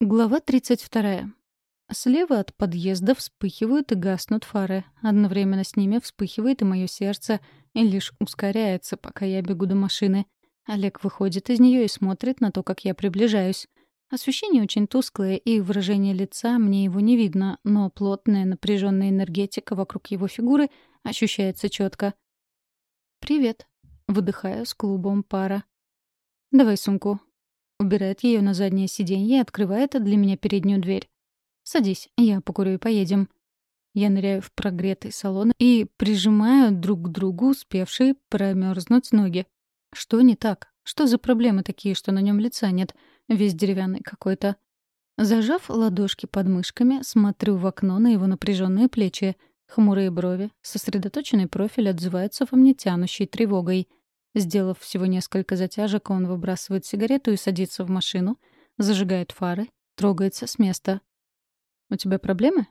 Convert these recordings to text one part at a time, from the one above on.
Глава 32. Слева от подъезда вспыхивают и гаснут фары. Одновременно с ними вспыхивает и мое сердце, и лишь ускоряется, пока я бегу до машины. Олег выходит из нее и смотрит на то, как я приближаюсь. Освещение очень тусклое, и выражение лица мне его не видно, но плотная напряженная энергетика вокруг его фигуры ощущается четко. «Привет», — выдыхаю с клубом пара. «Давай сумку», Убирает ее на заднее сиденье и открывает для меня переднюю дверь. «Садись, я покурю и поедем». Я ныряю в прогретый салон и прижимаю друг к другу успевшие промерзнуть ноги. Что не так? Что за проблемы такие, что на нем лица нет? Весь деревянный какой-то. Зажав ладошки под мышками, смотрю в окно на его напряженные плечи. Хмурые брови, сосредоточенный профиль отзываются во мне тянущей тревогой. Сделав всего несколько затяжек, он выбрасывает сигарету и садится в машину, зажигает фары, трогается с места. «У тебя проблемы?»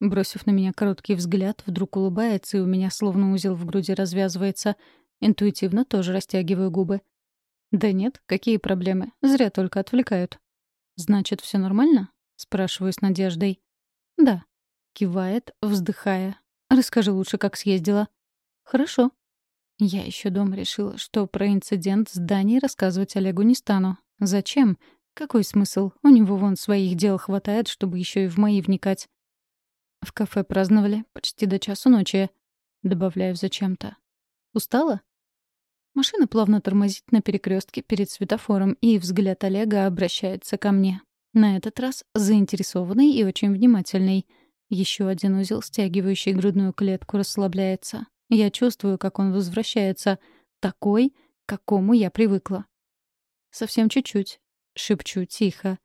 Бросив на меня короткий взгляд, вдруг улыбается, и у меня словно узел в груди развязывается. Интуитивно тоже растягиваю губы. «Да нет, какие проблемы? Зря только отвлекают». «Значит, все нормально?» — спрашиваю с надеждой. «Да», — кивает, вздыхая. «Расскажи лучше, как съездила». «Хорошо», я еще дома решила, что про инцидент с Даней рассказывать Олегу не стану. Зачем? Какой смысл? У него вон своих дел хватает, чтобы еще и в мои вникать. В кафе праздновали почти до часу ночи. Добавляю зачем-то. Устала? Машина плавно тормозит на перекрестке перед светофором, и взгляд Олега обращается ко мне. На этот раз заинтересованный и очень внимательный. Еще один узел, стягивающий грудную клетку, расслабляется. Я чувствую, как он возвращается, такой, к какому я привыкла. Совсем чуть-чуть. Шепчу тихо.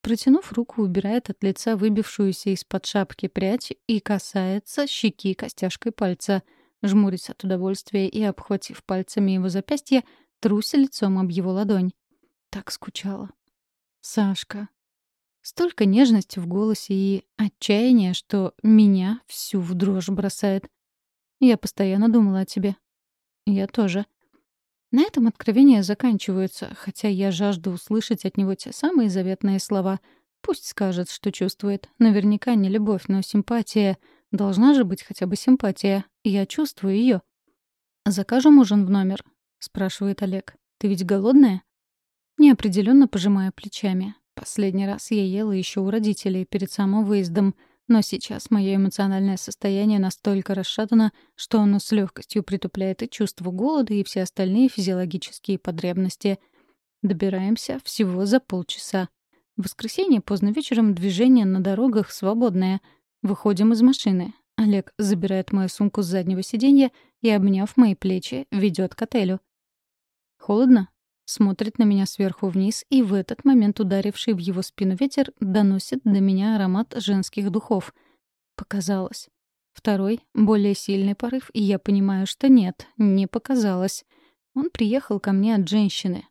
Протянув руку, убирает от лица выбившуюся из-под шапки прядь и касается щеки костяшкой пальца. Жмурясь от удовольствия и, обхватив пальцами его запястье, труся лицом об его ладонь. Так скучала. Сашка. Столько нежности в голосе и отчаяния, что меня всю в дрожь бросает. Я постоянно думала о тебе. Я тоже. На этом откровения заканчиваются, хотя я жажду услышать от него те самые заветные слова. Пусть скажет, что чувствует. Наверняка не любовь, но симпатия. Должна же быть хотя бы симпатия. Я чувствую ее. «Закажем ужин в номер?» — спрашивает Олег. «Ты ведь голодная?» Неопределенно пожимая плечами. Последний раз я ела еще у родителей перед самым выездом — но сейчас мое эмоциональное состояние настолько расшатано, что оно с легкостью притупляет и чувство голода, и все остальные физиологические потребности. Добираемся всего за полчаса. В воскресенье поздно вечером движение на дорогах свободное. Выходим из машины. Олег забирает мою сумку с заднего сиденья и, обняв мои плечи, ведет к отелю. «Холодно?» Смотрит на меня сверху вниз, и в этот момент ударивший в его спину ветер доносит до меня аромат женских духов. Показалось. Второй, более сильный порыв, и я понимаю, что нет, не показалось. Он приехал ко мне от женщины.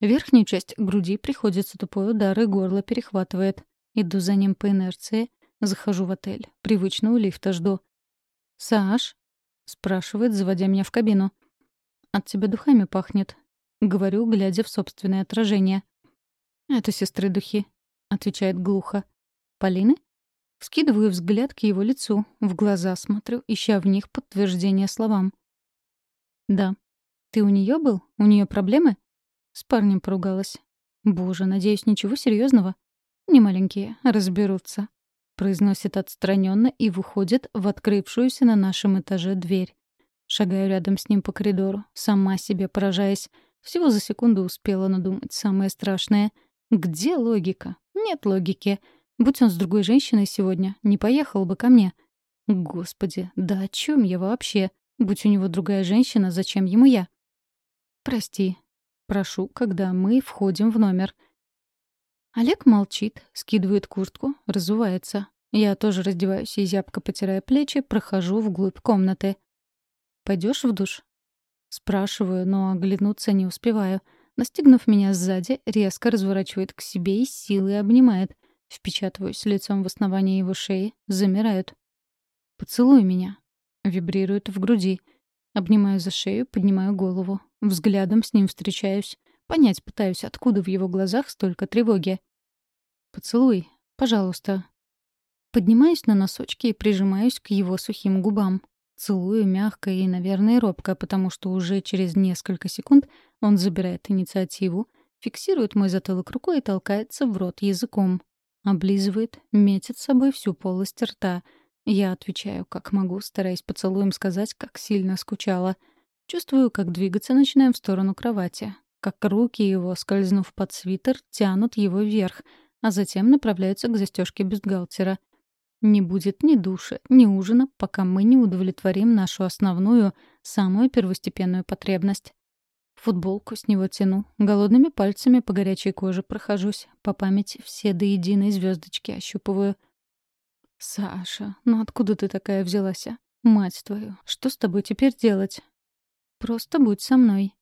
Верхнюю часть груди приходится тупой удар, и горло перехватывает. Иду за ним по инерции, захожу в отель. Привычно у лифта жду. «Саш?» — спрашивает, заводя меня в кабину. «От тебя духами пахнет. Говорю, глядя в собственное отражение. «Это сестры духи», — отвечает глухо. «Полины?» Скидываю взгляд к его лицу, в глаза смотрю, ища в них подтверждение словам. «Да. Ты у нее был? У нее проблемы?» С парнем поругалась. «Боже, надеюсь, ничего серьезного. «Не маленькие, разберутся», — произносит отстраненно и выходит в открывшуюся на нашем этаже дверь. Шагаю рядом с ним по коридору, сама себе поражаясь. Всего за секунду успела надумать самое страшное. Где логика? Нет логики. Будь он с другой женщиной сегодня, не поехал бы ко мне. Господи, да о чем я вообще? Будь у него другая женщина, зачем ему я? Прости. Прошу, когда мы входим в номер. Олег молчит, скидывает куртку, разувается. Я тоже раздеваюсь и, зябко потирая плечи, прохожу вглубь комнаты. Пойдешь в душ?» Спрашиваю, но оглянуться не успеваю. Настигнув меня сзади, резко разворачивает к себе и силой обнимает. Впечатываюсь лицом в основание его шеи, замирают. «Поцелуй меня», — вибрирует в груди. Обнимаю за шею, поднимаю голову. Взглядом с ним встречаюсь. Понять пытаюсь, откуда в его глазах столько тревоги. Поцелуй, пожалуйста». Поднимаюсь на носочки и прижимаюсь к его сухим губам. Целую мягко и, наверное, робко, потому что уже через несколько секунд он забирает инициативу, фиксирует мой затылок рукой и толкается в рот языком. Облизывает, метит с собой всю полость рта. Я отвечаю, как могу, стараясь поцелуем сказать, как сильно скучала. Чувствую, как двигаться начинаем в сторону кровати. Как руки его, скользнув под свитер, тянут его вверх, а затем направляются к застежке бюстгальтера — не будет ни душа, ни ужина, пока мы не удовлетворим нашу основную, самую первостепенную потребность. Футболку с него тяну, голодными пальцами по горячей коже прохожусь, по памяти все до единой звездочки ощупываю. «Саша, ну откуда ты такая взялась? А? Мать твою, что с тобой теперь делать?» «Просто будь со мной».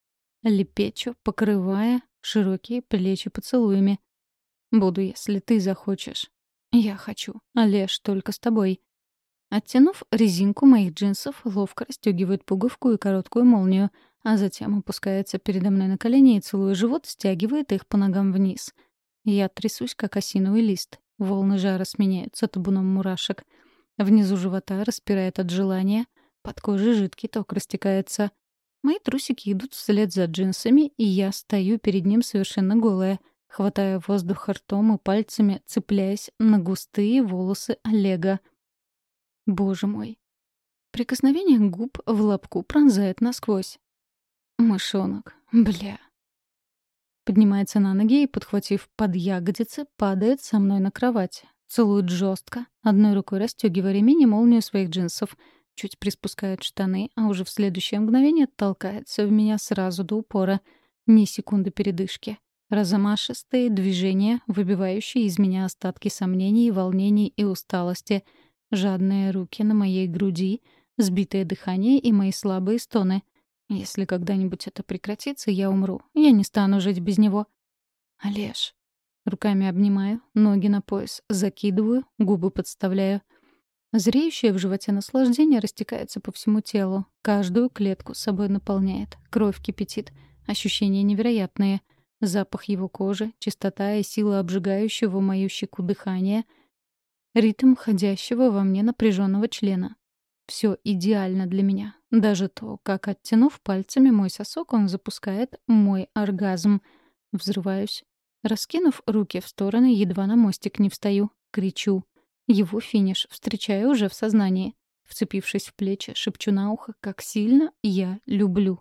Лепечу, покрывая широкие плечи поцелуями. «Буду, если ты захочешь». «Я хочу. Олеж, только с тобой». Оттянув резинку моих джинсов, ловко расстегивает пуговку и короткую молнию, а затем опускается передо мной на колени и, целуя живот, стягивает их по ногам вниз. Я трясусь, как осиновый лист. Волны жара сменяются табуном мурашек. Внизу живота распирает от желания. Под кожей жидкий ток растекается. Мои трусики идут вслед за джинсами, и я стою перед ним совершенно голая — хватая воздух ртом и пальцами, цепляясь на густые волосы Олега. Боже мой. Прикосновение губ в лобку пронзает насквозь. Мышонок. Бля. Поднимается на ноги и, подхватив под ягодицы, падает со мной на кровать. Целует жестко, одной рукой расстегивая ремень и молнию своих джинсов. Чуть приспускает штаны, а уже в следующее мгновение толкается в меня сразу до упора. Ни секунды передышки. Размашистые движения, выбивающие из меня остатки сомнений, волнений и усталости. Жадные руки на моей груди, сбитое дыхание и мои слабые стоны. Если когда-нибудь это прекратится, я умру. Я не стану жить без него. Олеж. Руками обнимаю, ноги на пояс закидываю, губы подставляю. Зреющее в животе наслаждение растекается по всему телу. Каждую клетку собой наполняет. Кровь кипятит. Ощущения невероятные — Запах его кожи, чистота и сила обжигающего мою щеку дыхания, ритм ходящего во мне напряженного члена. Все идеально для меня. Даже то, как, оттянув пальцами мой сосок, он запускает мой оргазм. Взрываюсь. Раскинув руки в стороны, едва на мостик не встаю. Кричу. Его финиш встречаю уже в сознании. Вцепившись в плечи, шепчу на ухо, как сильно я люблю.